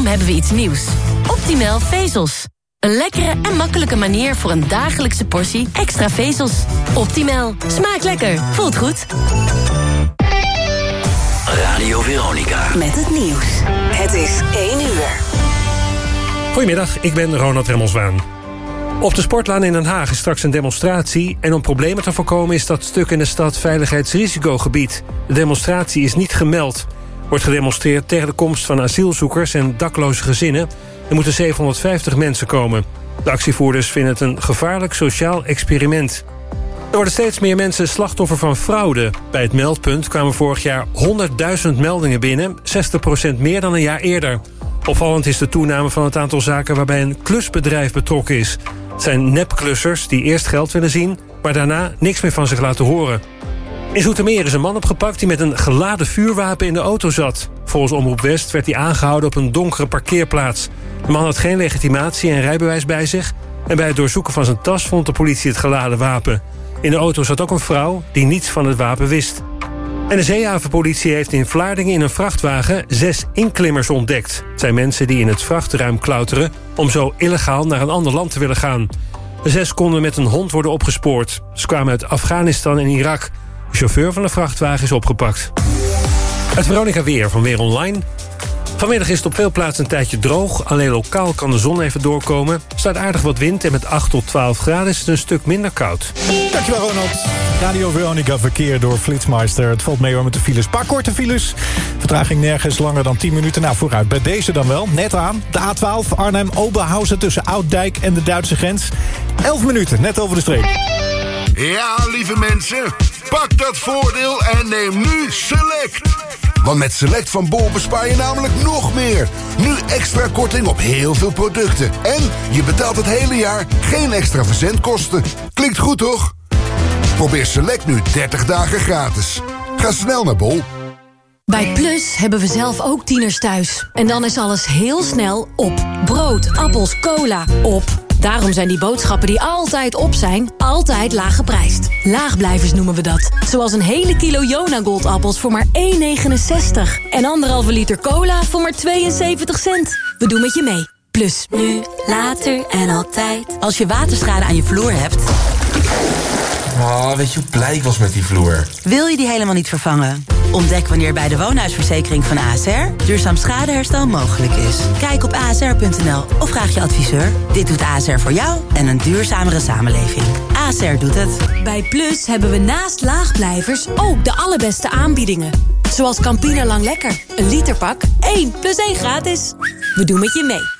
Daarom hebben we iets nieuws. Optimal vezels. Een lekkere en makkelijke manier voor een dagelijkse portie extra vezels. Optimal. Smaakt lekker. Voelt goed. Radio Veronica. Met het nieuws. Het is 1 uur. Goedemiddag, ik ben Ronald Remmelswaan. Op de Sportlaan in Den Haag is straks een demonstratie... en om problemen te voorkomen is dat stuk in de stad veiligheidsrisicogebied. De demonstratie is niet gemeld. Wordt gedemonstreerd tegen de komst van asielzoekers en dakloze gezinnen. Er moeten 750 mensen komen. De actievoerders vinden het een gevaarlijk sociaal experiment. Er worden steeds meer mensen slachtoffer van fraude. Bij het meldpunt kwamen vorig jaar 100.000 meldingen binnen... 60% meer dan een jaar eerder. Opvallend is de toename van het aantal zaken... waarbij een klusbedrijf betrokken is. Het zijn nepklussers die eerst geld willen zien... maar daarna niks meer van zich laten horen. In Zoetermeer is een man opgepakt die met een geladen vuurwapen in de auto zat. Volgens Omroep West werd hij aangehouden op een donkere parkeerplaats. De man had geen legitimatie en rijbewijs bij zich... en bij het doorzoeken van zijn tas vond de politie het geladen wapen. In de auto zat ook een vrouw die niets van het wapen wist. En de zeehavenpolitie heeft in Vlaardingen in een vrachtwagen... zes inklimmers ontdekt. Het zijn mensen die in het vrachtruim klauteren... om zo illegaal naar een ander land te willen gaan. De zes konden met een hond worden opgespoord. Ze kwamen uit Afghanistan en Irak... Chauffeur van de vrachtwagen is opgepakt. Het Veronica Weer van Weer Online. Vanmiddag is het op veel plaatsen een tijdje droog. Alleen lokaal kan de zon even doorkomen. Er staat aardig wat wind en met 8 tot 12 graden is het een stuk minder koud. Dankjewel Ronald. Radio Veronica verkeer door Flitsmeister. Het valt mee hoor met de files. Paar korte files. Vertraging nergens langer dan 10 minuten. Nou, vooruit. Bij deze dan wel. Net aan. De A12 Arnhem-Oberhausen tussen Ouddijk en de Duitse grens. 11 minuten, net over de streep. Ja, lieve mensen. Pak dat voordeel en neem nu Select. Want met Select van Bol bespaar je namelijk nog meer. Nu extra korting op heel veel producten. En je betaalt het hele jaar geen extra verzendkosten. Klinkt goed, toch? Probeer Select nu 30 dagen gratis. Ga snel naar Bol. Bij Plus hebben we zelf ook tieners thuis. En dan is alles heel snel op. Brood, appels, cola, op. Daarom zijn die boodschappen die altijd op zijn, altijd laag geprijsd. Laagblijvers noemen we dat. Zoals een hele kilo Jona Goldappels voor maar 1,69. En anderhalve liter cola voor maar 72 cent. We doen met je mee. Plus. Nu, later en altijd. Als je waterschade aan je vloer hebt... Oh, weet je hoe blij ik was met die vloer? Wil je die helemaal niet vervangen? Ontdek wanneer bij de woonhuisverzekering van ASR... duurzaam schadeherstel mogelijk is. Kijk op asr.nl of vraag je adviseur. Dit doet ASR voor jou en een duurzamere samenleving. ASR doet het. Bij Plus hebben we naast laagblijvers ook de allerbeste aanbiedingen. Zoals Campina Lang Lekker. Een literpak, 1 plus 1 gratis. We doen met je mee.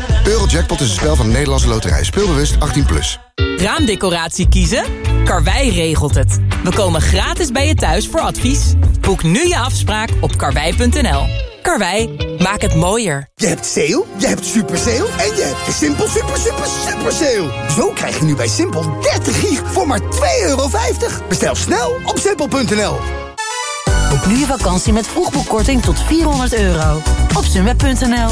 Eurojackpot is een spel van de Nederlandse loterij. Speelbewust 18+. Plus. Raamdecoratie kiezen? Karwei regelt het. We komen gratis bij je thuis voor advies. Boek nu je afspraak op karwei.nl. Karwei, maak het mooier. Je hebt sale, je hebt super sale en je hebt de Simpel super super super sale. Zo krijg je nu bij Simpel 30 gig voor maar 2,50 euro. Bestel snel op simpel.nl. Boek nu je vakantie met vroegboekkorting tot 400 euro. Op sunweb.nl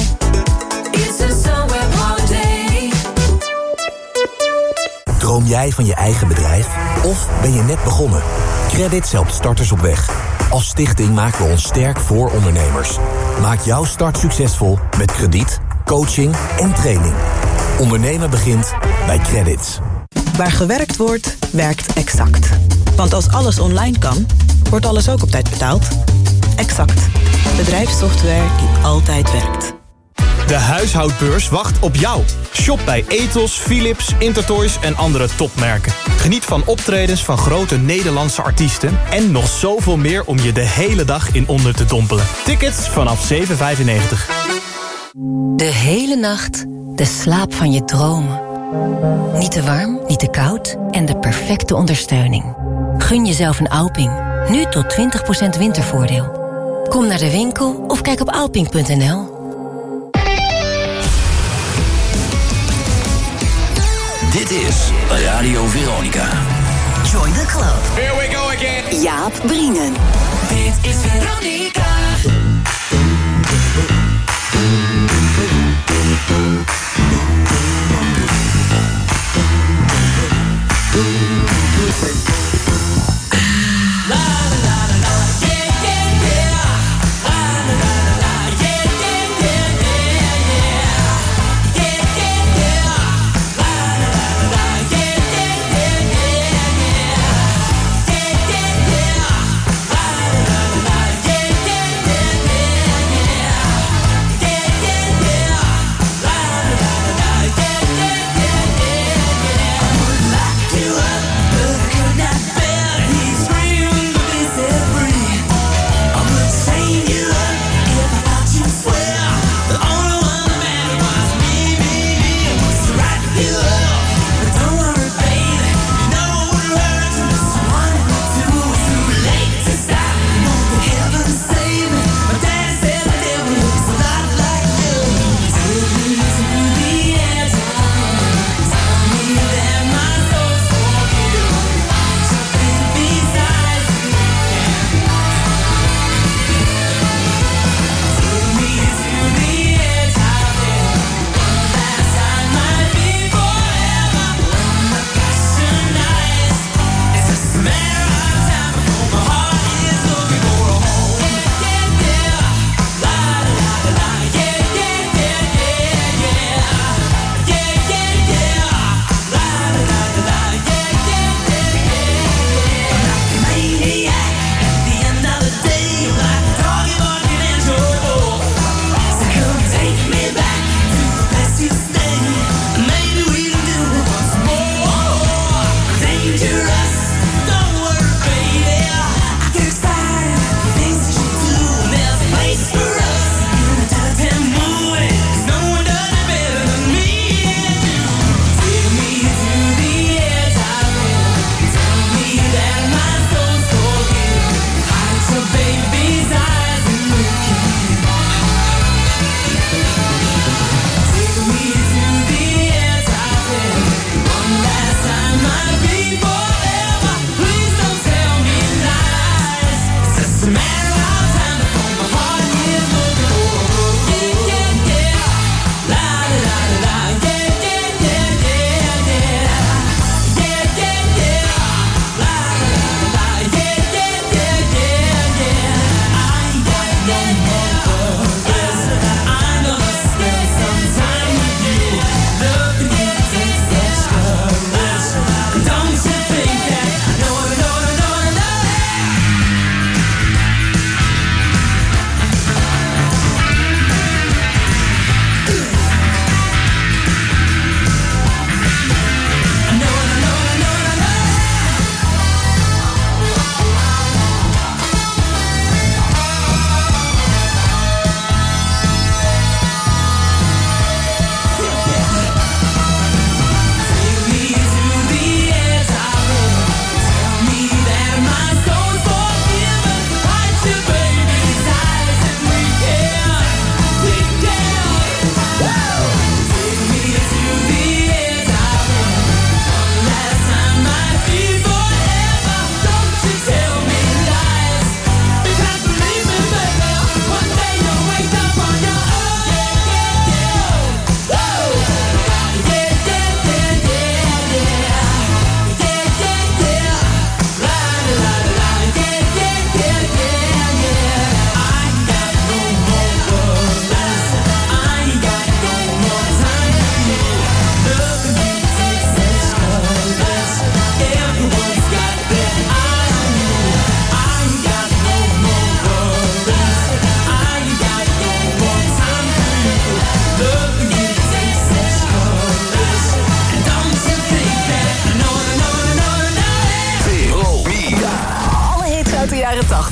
Droom jij van je eigen bedrijf? Of ben je net begonnen? Credit helpt starters op weg. Als stichting maken we ons sterk voor ondernemers. Maak jouw start succesvol met krediet, coaching en training. Ondernemen begint bij Credits. Waar gewerkt wordt, werkt Exact. Want als alles online kan, wordt alles ook op tijd betaald. Exact. Bedrijfssoftware die altijd werkt. De huishoudbeurs wacht op jou. Shop bij Ethos, Philips, Intertoys en andere topmerken. Geniet van optredens van grote Nederlandse artiesten... en nog zoveel meer om je de hele dag in onder te dompelen. Tickets vanaf 7,95. De hele nacht de slaap van je dromen. Niet te warm, niet te koud en de perfecte ondersteuning. Gun jezelf een Alping. Nu tot 20% wintervoordeel. Kom naar de winkel of kijk op alping.nl. Dit is Radio Veronica. Join the club. Here we go again. Jaap Brienen. Dit is Veronica.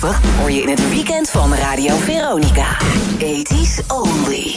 Hoor je in het weekend van Radio Veronica. 80s only.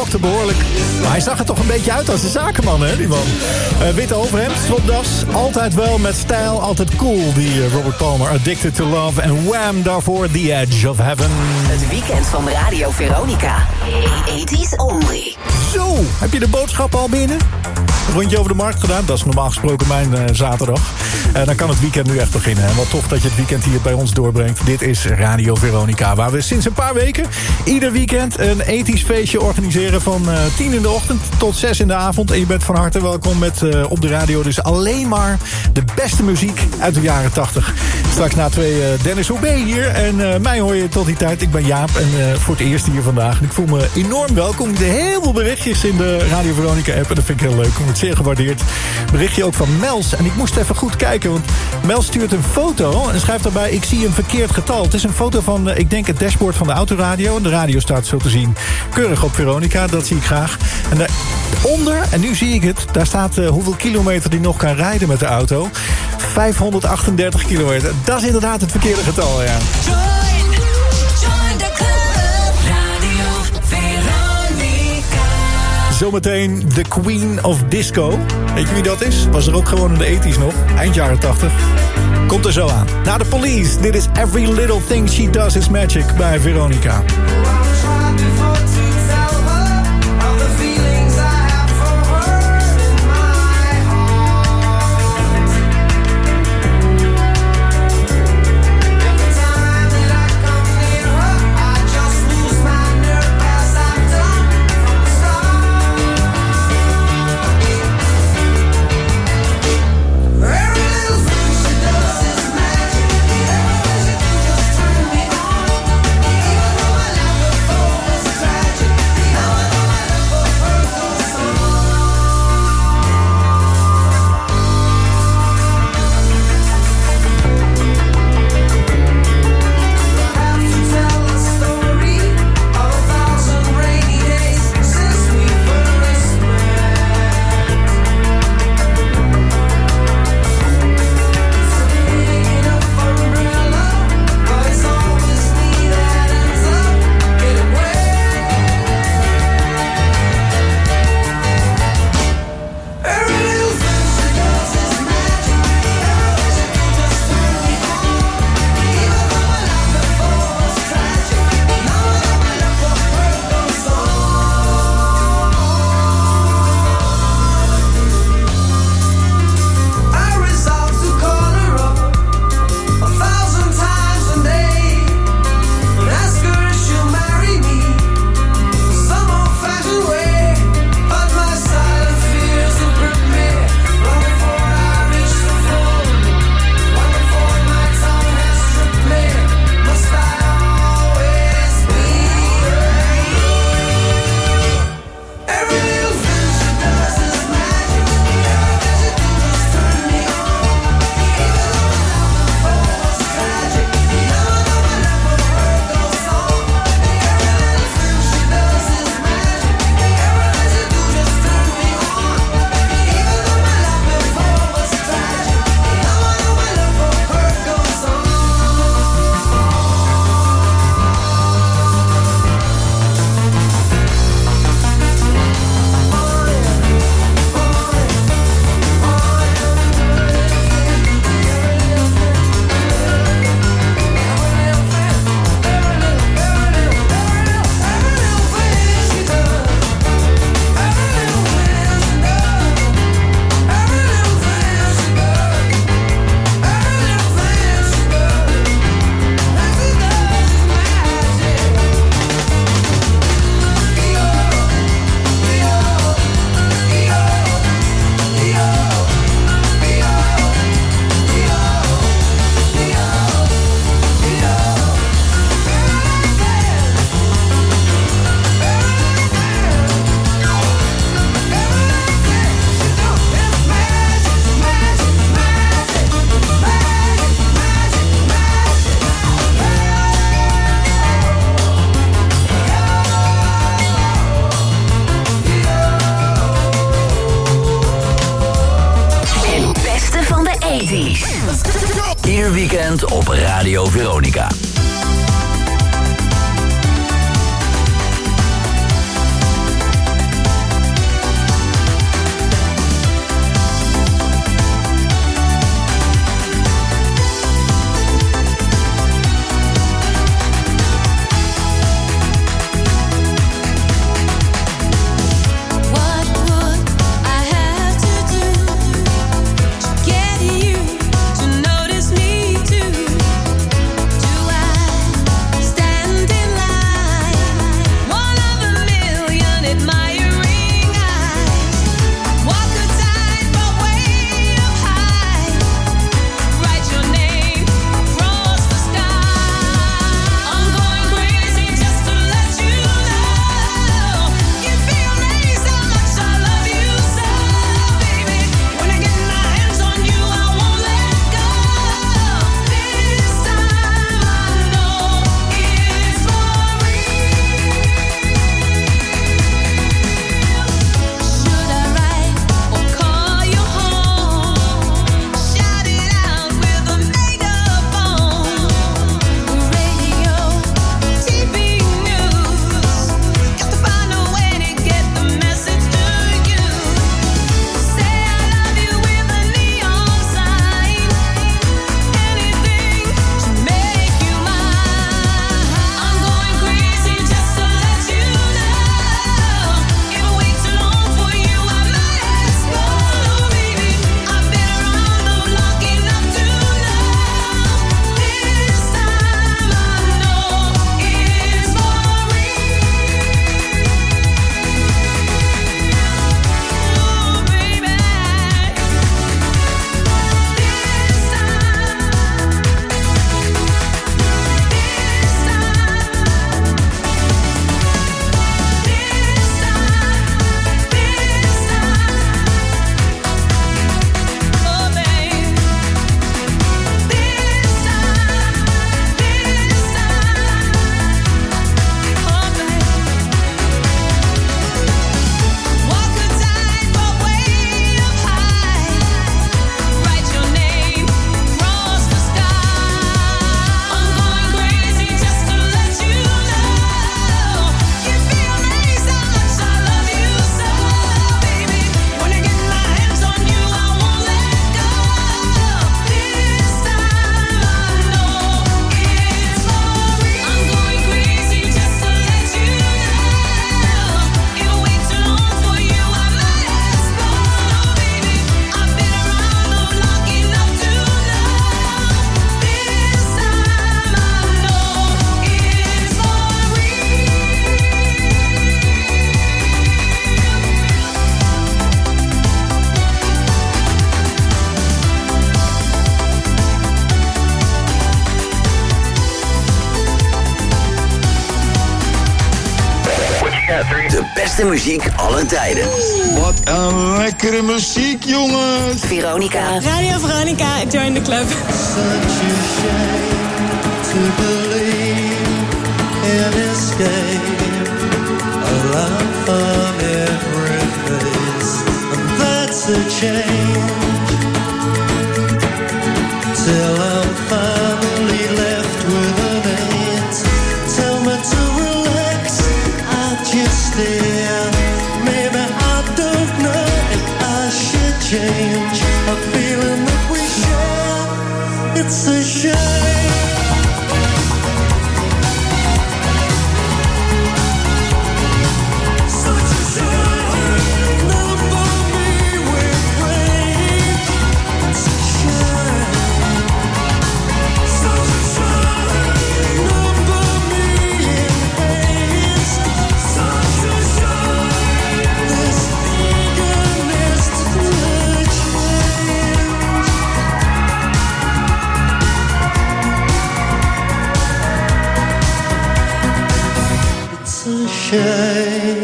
Rockte behoorlijk. Maar hij zag er toch een beetje uit als een zakenman, hè, die man. Eh, witte overhemd, stropdas, altijd wel met stijl, altijd cool. Die eh, Robert Palmer, Addicted to Love. En Wham, daarvoor The Edge of Heaven. Het weekend van Radio Veronica. 80s only. Zo, heb je de boodschappen al binnen? Rondje over de markt gedaan, dat is normaal gesproken mijn eh, zaterdag. En dan kan het weekend nu echt beginnen. En wat tof dat je het weekend hier bij ons doorbrengt. Dit is Radio Veronica, waar we sinds een paar weken... ieder weekend een ethisch feestje organiseren van eh 10 in de ochtend tot 6 in de avond. En je bent van harte welkom met eh, op de radio dus alleen maar de beste muziek uit de jaren 80. Straks na twee eh, Dennis Hoebe hier. En eh, mij hoor je tot die tijd. Ik ben Jaap en eh, voor het eerst hier vandaag. En ik voel me enorm welkom. Er heel veel berichtjes in de Radio Veronica app. En dat vind ik heel leuk. Ik word zeer gewaardeerd. Berichtje ook van Mels. En ik moest even goed kijken. Want Mels stuurt een foto. En schrijft daarbij, ik zie een verkeerd getal. Het is een foto van, eh, ik denk het dashboard van de autoradio. En de radio staat zo te zien keurig op Veronica. Dat zie ik graag. En daaronder, en nu zie ik het. Daar staat eh, hoeveel kilometer die nog kan rijden met de auto. 538 kilometer. Dat is inderdaad het verkeerde getal, ja. Zometeen The Queen of Disco. Weet je wie dat is? Was er ook gewoon in de 80s nog. Eind jaren 80. Komt er zo aan. Na de police. Dit is Every Little Thing She Does Is Magic bij Veronica. Muziek aller tijden. Wat een lekkere muziek, jongens. Veronica. Radio Veronica, join the club. to believe in escape. A love from every face, and that's a change. Share, it's a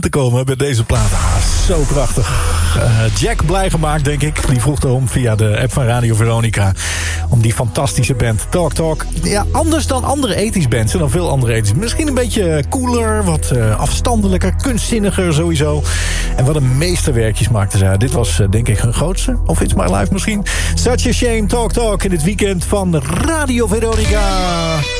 te komen bij deze plaat. Ah, zo prachtig. Eh, Jack blij gemaakt, denk ik. Die vroeg erom via de app van Radio Veronica. Om die fantastische band Talk Talk. Ja, anders dan andere ethisch bands. En dan veel andere ethisch. Misschien een beetje cooler, wat eh, afstandelijker, kunstzinniger sowieso. En wat een meesterwerkjes maakten ze. Dit was eh, denk ik hun grootste. Of It's My Life misschien. Such a Shame Talk Talk in het weekend van Radio Veronica.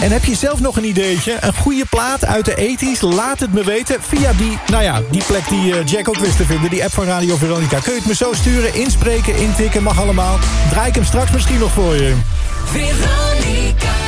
En heb je zelf nog een ideetje? Een goede plaat uit de ethisch? Laat het me weten via die, nou ja, die plek die eh, Jack ook wist te vinden. Die app van Radio Veronica. Kun je het me zo sturen, inspreken, intikken, mag allemaal. Draai ik hem straks misschien nog voor je. Veronica.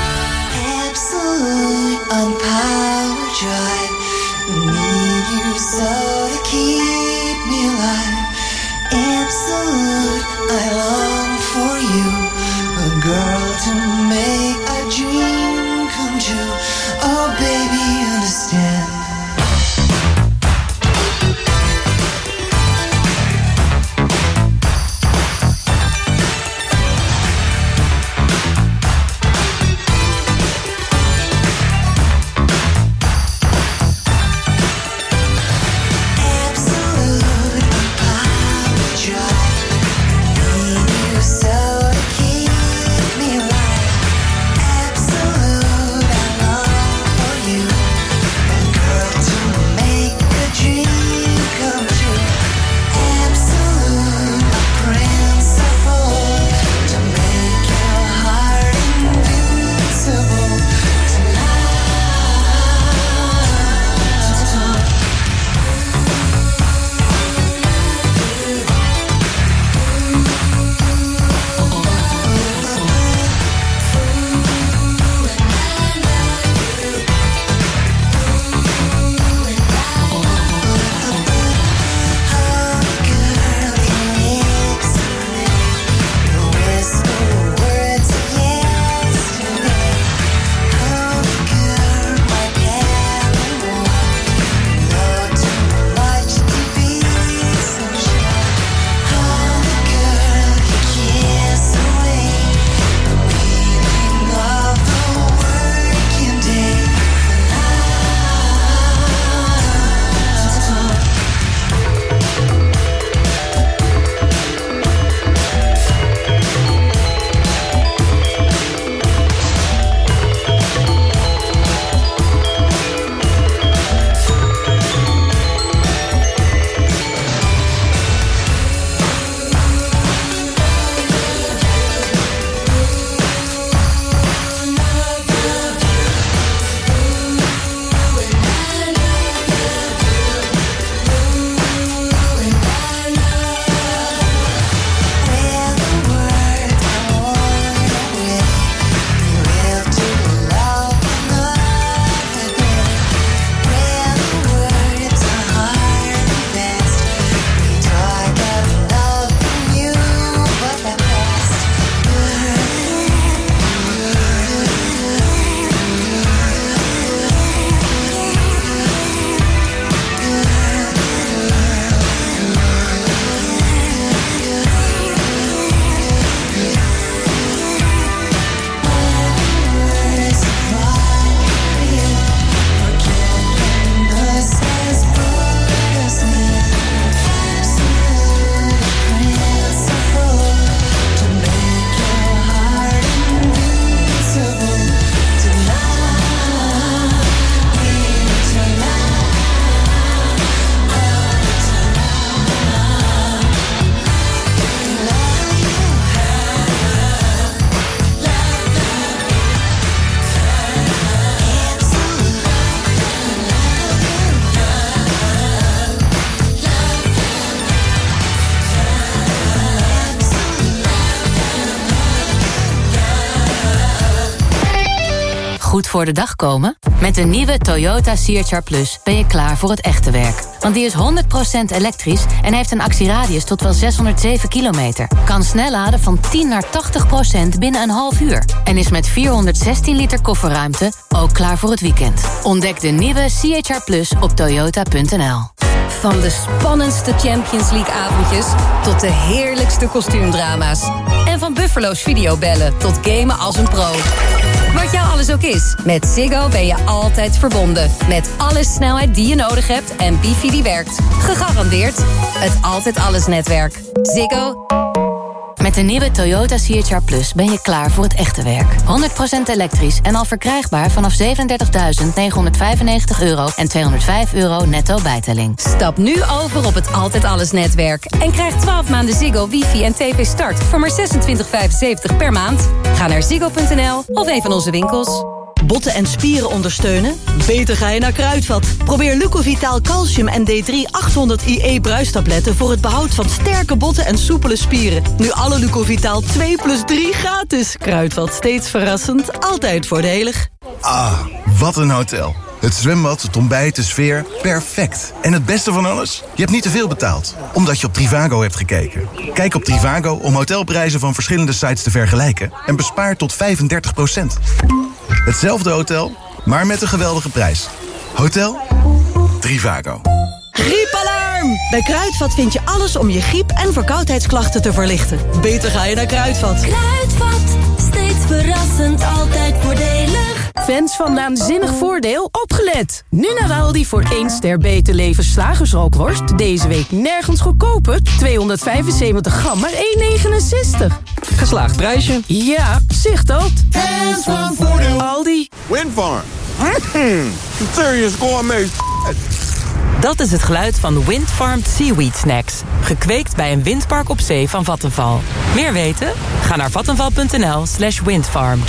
Voor de dag komen? Met de nieuwe Toyota CHR Plus ben je klaar voor het echte werk. Want die is 100% elektrisch en heeft een actieradius tot wel 607 kilometer. Kan snel laden van 10 naar 80% binnen een half uur. En is met 416 liter kofferruimte ook klaar voor het weekend. Ontdek de nieuwe CHR Plus op toyota.nl. Van de spannendste Champions League avondjes tot de heerlijkste kostuumdrama's. En van Buffalo's videobellen tot gamen als een pro. Wat jou alles ook is, met Ziggo ben je altijd verbonden. Met alle snelheid die je nodig hebt en wifi die werkt. Gegarandeerd het Altijd Alles netwerk. Ziggo. Met de nieuwe Toyota CHR Plus ben je klaar voor het echte werk. 100% elektrisch en al verkrijgbaar vanaf 37.995 euro en 205 euro netto bijtelling. Stap nu over op het Altijd Alles netwerk. En krijg 12 maanden Ziggo, wifi en tv start voor maar 26,75 per maand. Ga naar ziggo.nl of een van onze winkels. Botten en spieren ondersteunen? Beter ga je naar Kruidvat. Probeer Lucovitaal Calcium en D3 800 IE bruistabletten... voor het behoud van sterke botten en soepele spieren. Nu alle Lucovitaal 2 plus 3 gratis. Kruidvat, steeds verrassend, altijd voordelig. Ah, wat een hotel. Het zwembad, het ontbijt, de sfeer, perfect. En het beste van alles? Je hebt niet te veel betaald, omdat je op Trivago hebt gekeken. Kijk op Trivago om hotelprijzen van verschillende sites te vergelijken... en bespaar tot 35% Hetzelfde hotel, maar met een geweldige prijs. Hotel Trivago. Griepalarm! Bij Kruidvat vind je alles om je griep- en verkoudheidsklachten te verlichten. Beter ga je naar Kruidvat. Kruidvat, steeds verrassend, altijd voordelig. Fans van Naanzinnig Voordeel, opgelet! Nu naar Aldi voor 1 ster beter leven slagersrookworst. Deze week nergens goedkoper. 275 gram, maar 1,69. Geslaagd prijsje. Ja, zicht dat. Fans van Voordeel. Aldi. Windfarm. Mm, serious gourmet. Dat is het geluid van Windfarmed Seaweed Snacks. Gekweekt bij een windpark op zee van Vattenval. Meer weten? Ga naar vattenval.nl slash windfarmed.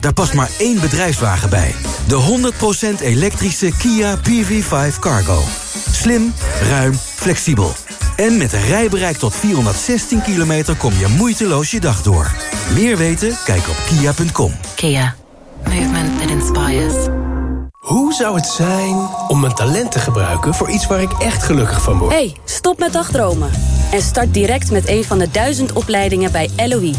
Daar past maar één bedrijfswagen bij. De 100% elektrische Kia PV5 Cargo. Slim, ruim, flexibel. En met een rijbereik tot 416 kilometer kom je moeiteloos je dag door. Meer weten? Kijk op kia.com. Kia. Movement that inspires. Hoe zou het zijn om mijn talent te gebruiken voor iets waar ik echt gelukkig van word? Hey, stop met dagdromen. En start direct met een van de duizend opleidingen bij LOE.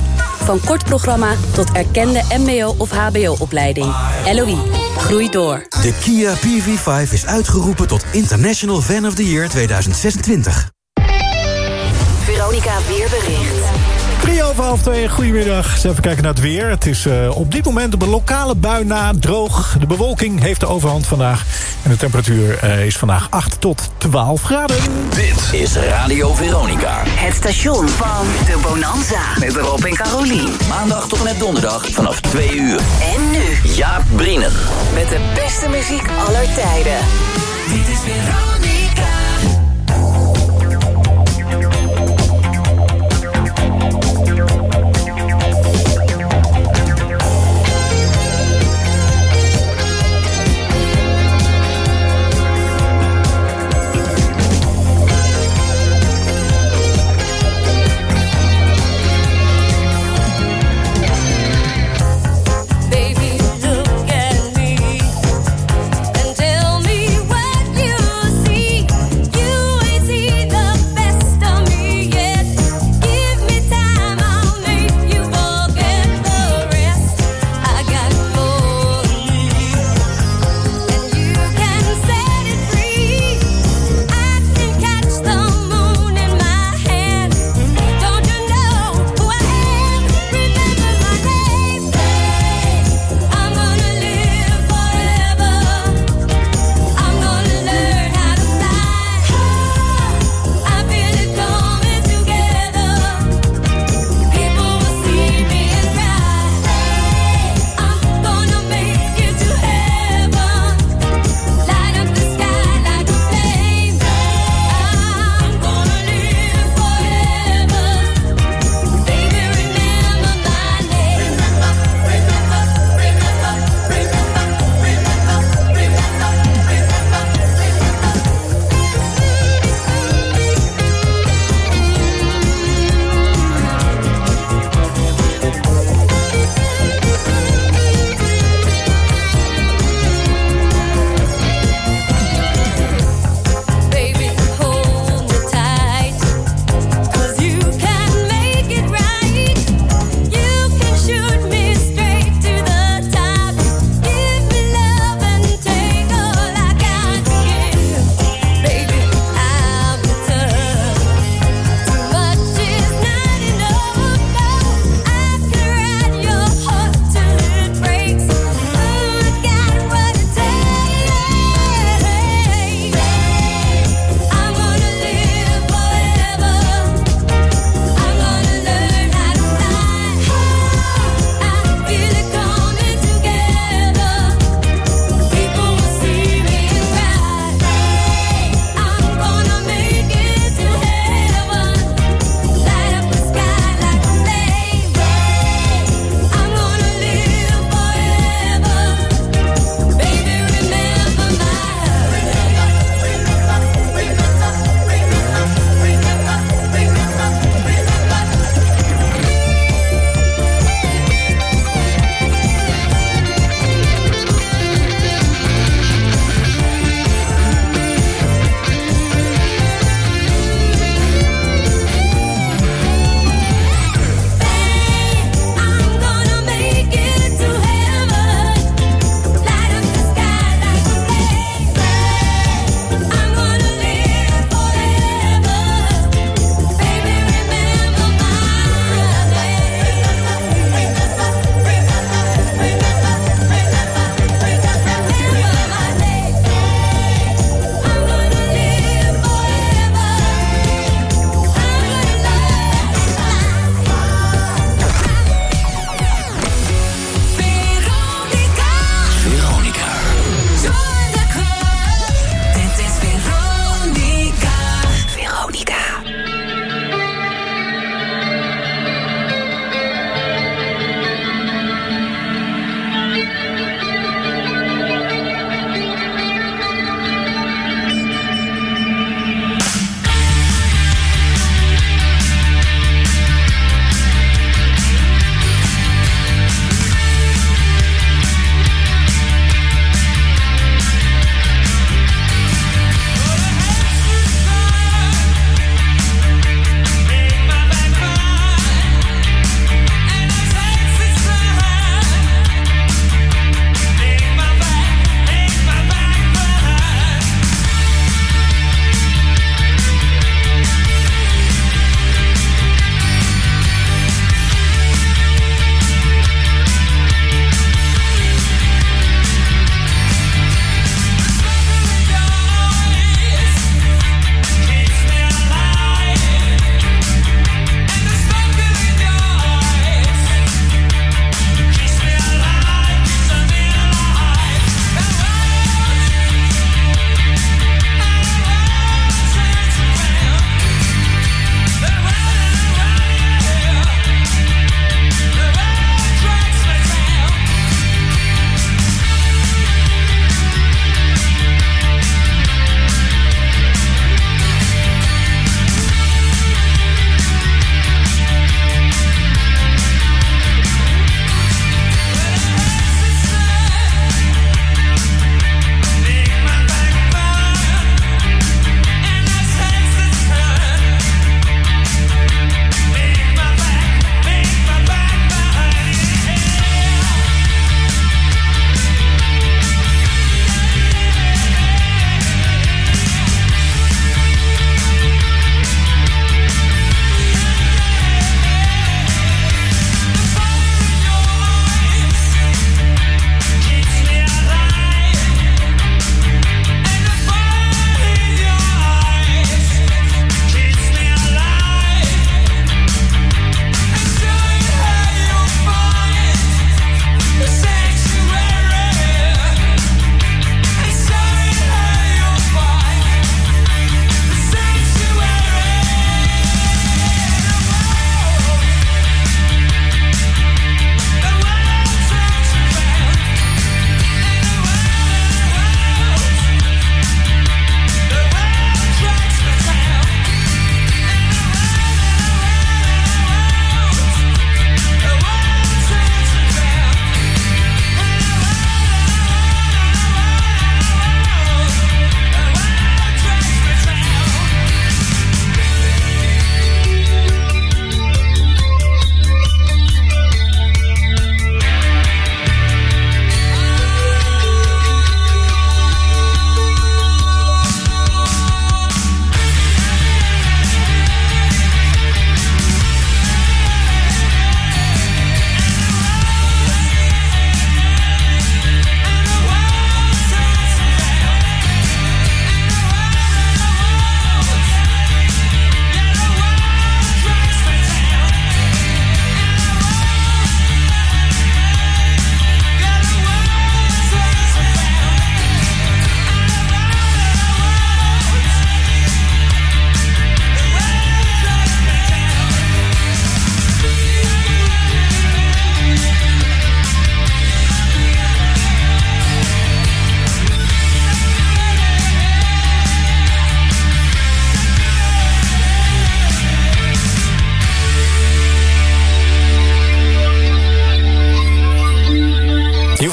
Van kort programma tot erkende mbo- of hbo-opleiding. LOE, groei door. De Kia PV5 is uitgeroepen tot International Fan of the Year 2026. Veronica Weerbericht. Over half twee, goedemiddag. Eens even kijken naar het weer. Het is uh, op dit moment op een lokale bui na droog. De bewolking heeft de overhand vandaag. En de temperatuur uh, is vandaag 8 tot 12 graden. Dit is Radio Veronica. Het station van de Bonanza. Met Rob en Carolien. Maandag tot en met donderdag vanaf 2 uur. En nu. Jaap Brienen. Met de beste muziek aller tijden. Dit is Veronica.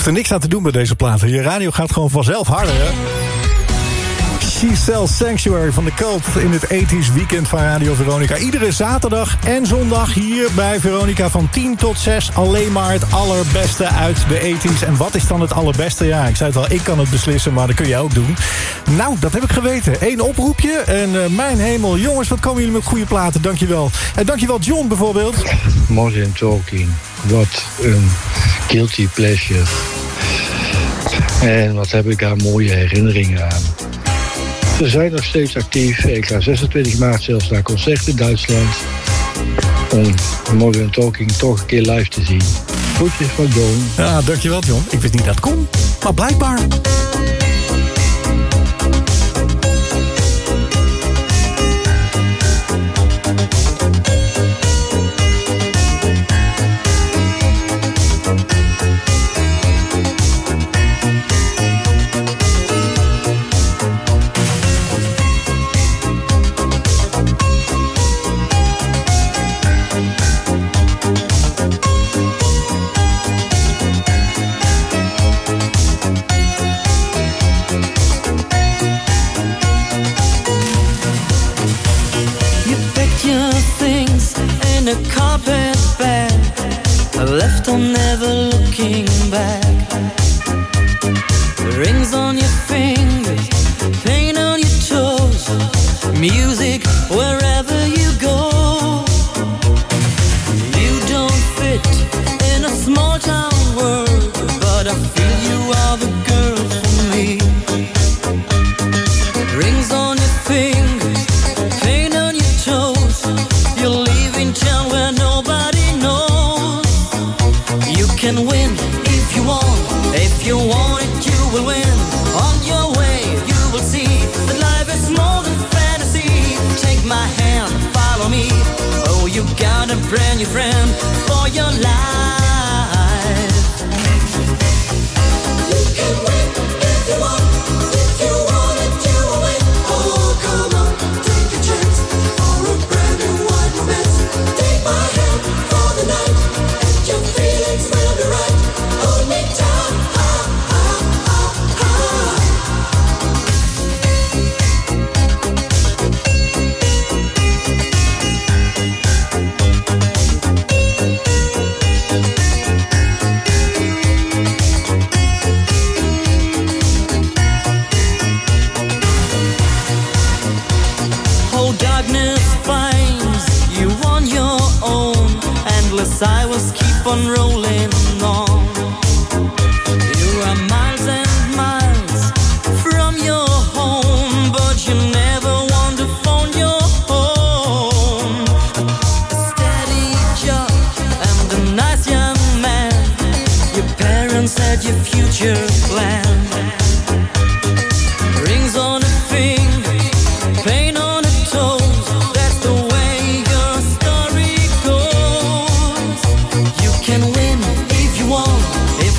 Er er niks aan te doen bij deze platen. Je radio gaat gewoon vanzelf harder, hè? She Sells Sanctuary van de Cult in het 80s weekend van Radio Veronica. Iedere zaterdag en zondag hier bij Veronica van 10 tot 6. Alleen maar het allerbeste uit de 80s. En wat is dan het allerbeste? Ja, ik zei het al, ik kan het beslissen, maar dat kun jij ook doen. Nou, dat heb ik geweten. Eén oproepje en eh, mijn hemel. Jongens, wat komen jullie met goede platen. Dankjewel. En dankjewel John bijvoorbeeld. Modern Talking wat een guilty pleasure. En wat heb ik daar mooie herinneringen aan. Ze zijn nog steeds actief. Ik ga 26 maart zelfs naar concert in Duitsland. Om Modern Talking toch een keer live te zien. Goedjes van John. Ja, dankjewel John. Ik wist niet dat het kon. Maar blijkbaar. music where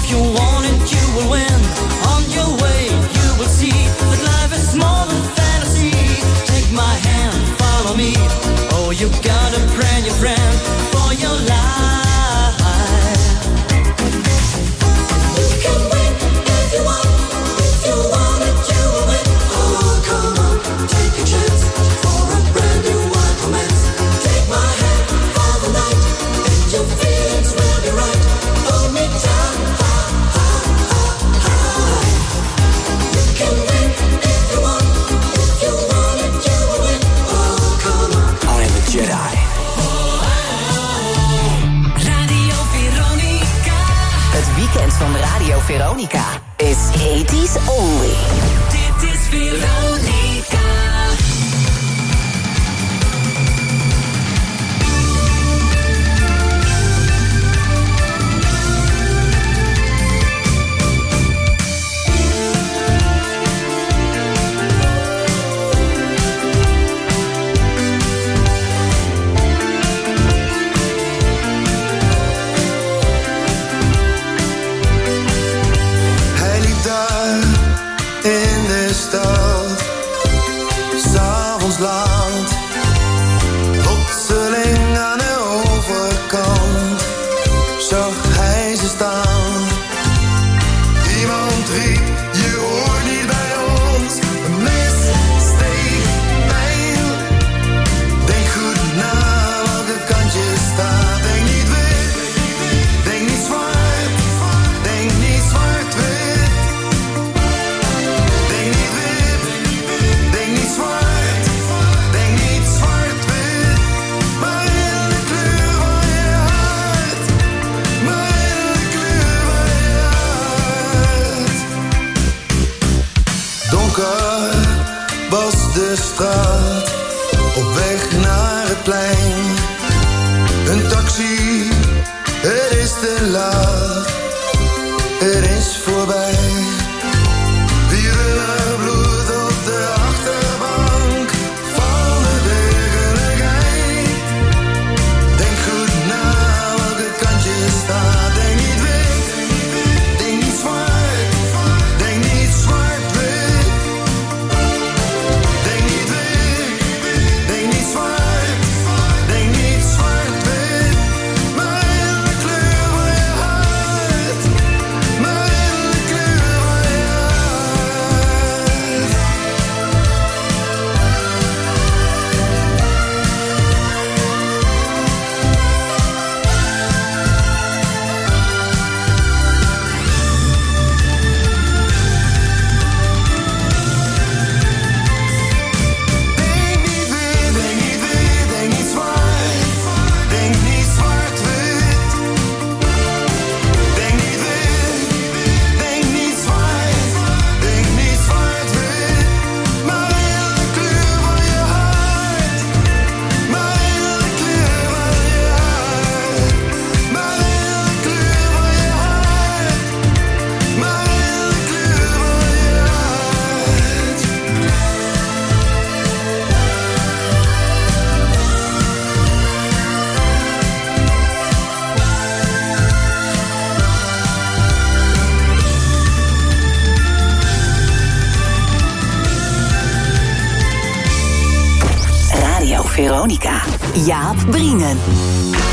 you want it, you will win. Veronica. Jaap Brienen.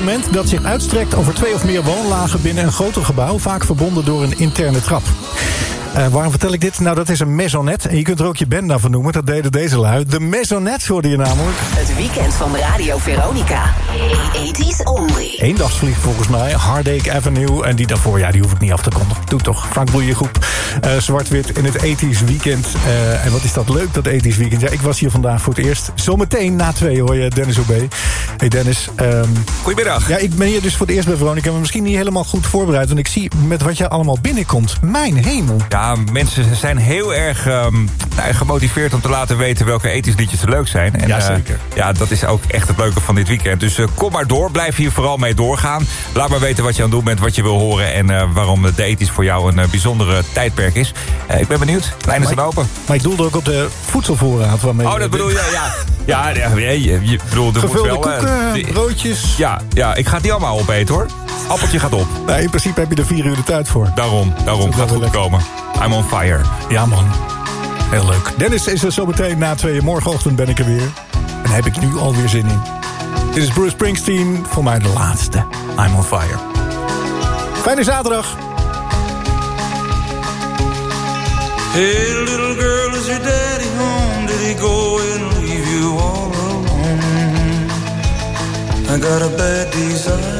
Appartement dat zich uitstrekt over twee of meer woonlagen binnen een groter gebouw, vaak verbonden door een interne trap. Eh, waarom vertel ik dit? Nou, dat is een maisonette. En je kunt er ook je band naar van noemen. Dat deden deze lui. De maisonette hoorde je namelijk. Het weekend van Radio Veronica. 80s only. Eendagsvlieg volgens mij. Heartache Avenue. En die daarvoor, ja, die hoef ik niet af te kondigen. Doe toch. Frank Boeien groep. Eh, Zwart-wit in het 80s weekend. Eh, en wat is dat leuk, dat 80s weekend. Ja, ik was hier vandaag voor het eerst. Zometeen na twee hoor je Dennis OB. Hey Dennis. ehm, Goedemiddag. Ja, ik ben hier dus voor het eerst bij Veronica. Maar misschien niet helemaal goed voorbereid. Want ik zie met wat jij allemaal binnenkomt. Mijn hemel. Ja, mensen zijn heel erg ehm, nou, gemotiveerd om te laten weten welke ethisch liedjes er leuk zijn. En, Ja, eh, zeker. ja, dat is ook echt het leuke van dit weekend. Dus eh, kom maar door, blijf hier vooral mee doorgaan. Laat maar weten wat je aan het doen bent, wat je wil horen... en eh, waarom de ethisch voor jou een eh, bijzondere tijdperk is. Eh, ik ben benieuwd. Lijnen zijn open. Maar ik doelde ook op de voedselvoorraad. Waarmee Oh, dat bedoel je, ja. Ja, ja, je, je, je bedoel, moet Gevulde wel... eh, koeken, die- broodjes. Ja, ja, ik ga niet allemaal opeten, hoor. Appeltje gaat op. Nee, in principe heb je er vier uur de tijd voor. Daarom, daarom. Gaat goed komen. I'm on fire. Ja, man. Heel leuk. Dennis is er zometeen na tweeën. Morgenochtend ben ik er weer. En daar heb ik nu alweer zin in. Dit is Bruce Springsteen. Voor mij de laatste. I'm on fire. Fijne zaterdag. Hey, little girl, is your daddy home? Did he go and leave you all alone? I got a bad desire.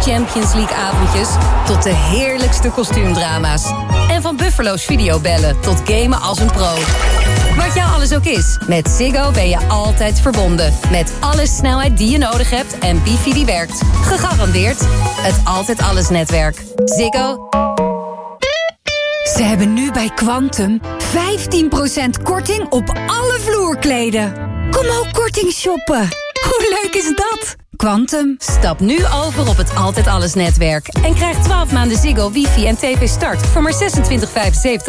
Champions League avondjes tot de heerlijkste kostuumdrama's. En van Buffalo's videobellen tot gamen als een pro. Wat jou alles ook is, met Ziggo ben je altijd verbonden. Met alle snelheid die je nodig hebt en wifi die werkt. Gegarandeerd het Altijd Alles netwerk. Ziggo. Ze hebben nu bij Quantum 15% korting op alle vloerkleden. Kom ook korting shoppen. Hoe leuk is dat? Quantum. Stap nu over op het Altijd Alles netwerk. En krijg 12 maanden Ziggo, wifi en tv start voor maar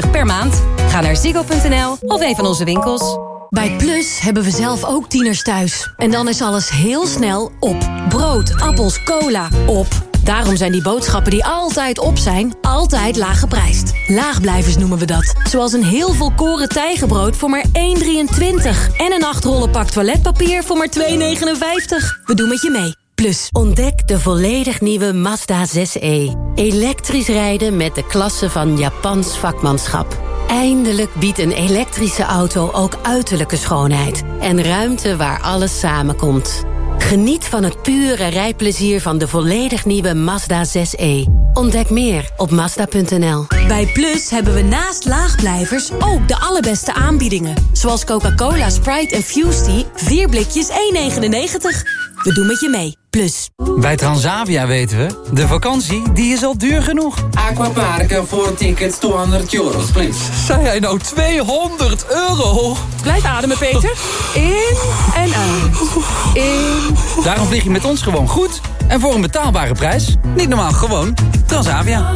26,75 per maand. Ga naar ziggo.nl of een van onze winkels. Bij Plus hebben we zelf ook tieners thuis. En dan is alles heel snel op. Brood, appels, cola, op. Daarom zijn die boodschappen die altijd op zijn, altijd laag geprijsd. Laagblijvers noemen we dat. Zoals een heel volkoren tijgenbrood voor maar 1,23. En een 8 rollen pak toiletpapier voor maar 2,59. We doen met je mee. Plus. Ontdek de volledig nieuwe Mazda 6e. Elektrisch rijden met de klasse van Japans vakmanschap. Eindelijk biedt een elektrische auto ook uiterlijke schoonheid. En ruimte waar alles samenkomt. Geniet van het pure rijplezier van de volledig nieuwe Mazda 6e. Ontdek meer op Mazda.nl. Bij Plus hebben we naast laagblijvers ook de allerbeste aanbiedingen. Zoals Coca-Cola, Sprite en Fusty, 4 blikjes 1,99. We doen met je mee. Plus. Bij Transavia weten we, de vakantie die is al duur genoeg. Aquaparken voor tickets 200 euros, please. Zei hij nou 200 euro? Blijf ademen, Peter. In en uit. In. Daarom vlieg je met ons gewoon goed. En voor een betaalbare prijs. Niet normaal, gewoon Transavia.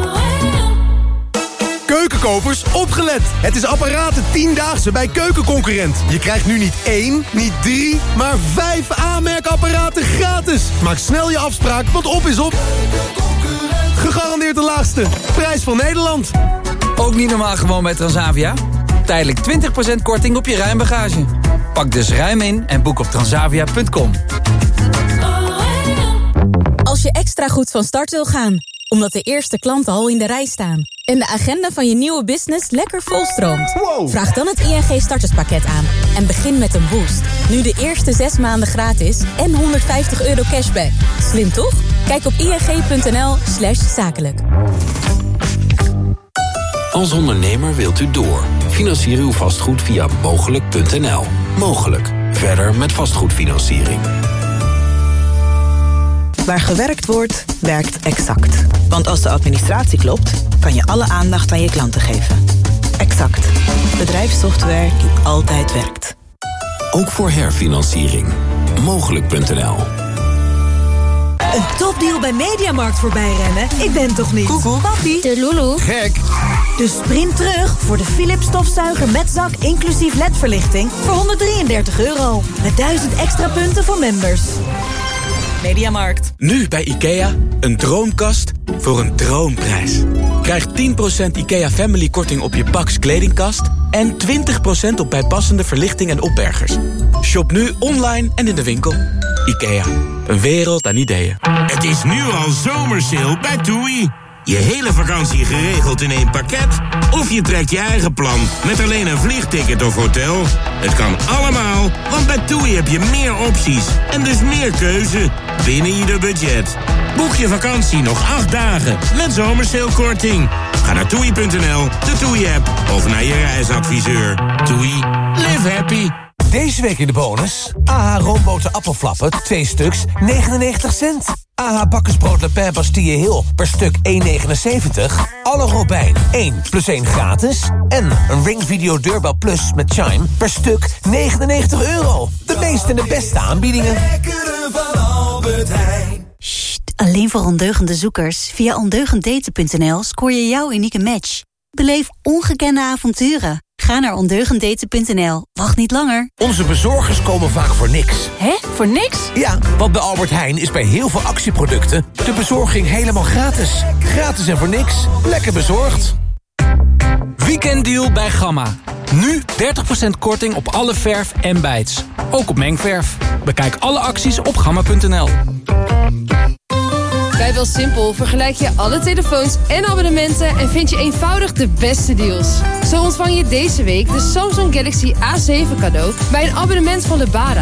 Keukenkopers, opgelet! Het is apparaten 10-daagse bij Keukenconcurrent. Je krijgt nu niet één, niet drie, maar vijf aanmerkapparaten gratis. Maak snel je afspraak, want op is op. Gegarandeerd de laagste. Prijs van Nederland. Ook niet normaal gewoon bij Transavia? Tijdelijk 20% korting op je ruimbagage. Pak dus ruim in en boek op transavia.com. Als je extra goed van start wil gaan, omdat de eerste klanten al in de rij staan... en de agenda van je nieuwe business lekker volstroomt... vraag dan het ING starterspakket aan en begin met een boost. Nu de eerste zes maanden gratis en 150 euro cashback. Slim toch? Kijk op ing.nl slash zakelijk. Als ondernemer wilt u door. Financier uw vastgoed via mogelijk.nl. Mogelijk. Verder met vastgoedfinanciering. Waar gewerkt wordt, werkt Exact. Want als de administratie klopt, kan je alle aandacht aan je klanten geven. Exact. Bedrijfssoftware die altijd werkt. Ook voor herfinanciering. Mogelijk.nl. Een topdeal bij Mediamarkt voorbij rennen? Ik ben toch niet? Koekoek. Papi. De Lulu. Gek. Dus sprint terug voor de Philips stofzuiger met zak inclusief ledverlichting voor 133 euro. Met 1000 extra punten voor members. Mediamarkt. Nu bij IKEA, een droomkast voor een droomprijs. Krijg 10% IKEA Family korting op je Pax kledingkast... en 20% op bijpassende verlichting en opbergers. Shop nu online en in de winkel. IKEA, een wereld aan ideeën. Het is nu al zomersale bij TUI. Je hele vakantie geregeld in één pakket? Of je trekt je eigen plan met alleen een vliegticket of hotel? Het kan allemaal, want bij TUI heb je meer opties en dus meer keuze binnen ieder budget. Boek je vakantie nog acht dagen met zomersalekorting. Ga naar toei.nl, de TUI-app of naar je reisadviseur. TUI, live happy. Deze week in de bonus. AH roomboten appelflappen, 2 stuks, 99 cent. AH bakkersbrood Le Pen Bastille Hill per stuk 1,79. Alle Robijn 1 plus 1 gratis. En een Ring Video Deurbel Plus met Chime per stuk 99 euro. De meeste en de beste aanbiedingen. van Albert Heijn. Alleen voor ondeugende zoekers. Via ondeugenddaten.nl scoor je jouw unieke match. Beleef ongekende avonturen. Ga naar ondeugenddaten.nl. Wacht niet langer. Onze bezorgers komen vaak voor niks. Hè? Voor niks? Ja, want bij Albert Heijn is bij heel veel actieproducten... de bezorging helemaal gratis. Gratis en voor niks. Lekker bezorgd. Weekenddeal bij Gamma. Nu 30% korting op alle verf en bijts. Ook op mengverf. Bekijk alle acties op gamma.nl. Bij BelSimpel vergelijk je alle telefoons en abonnementen... en vind je eenvoudig de beste deals. Zo ontvang je deze week de Samsung Galaxy A7 cadeau... bij een abonnement van Lebara.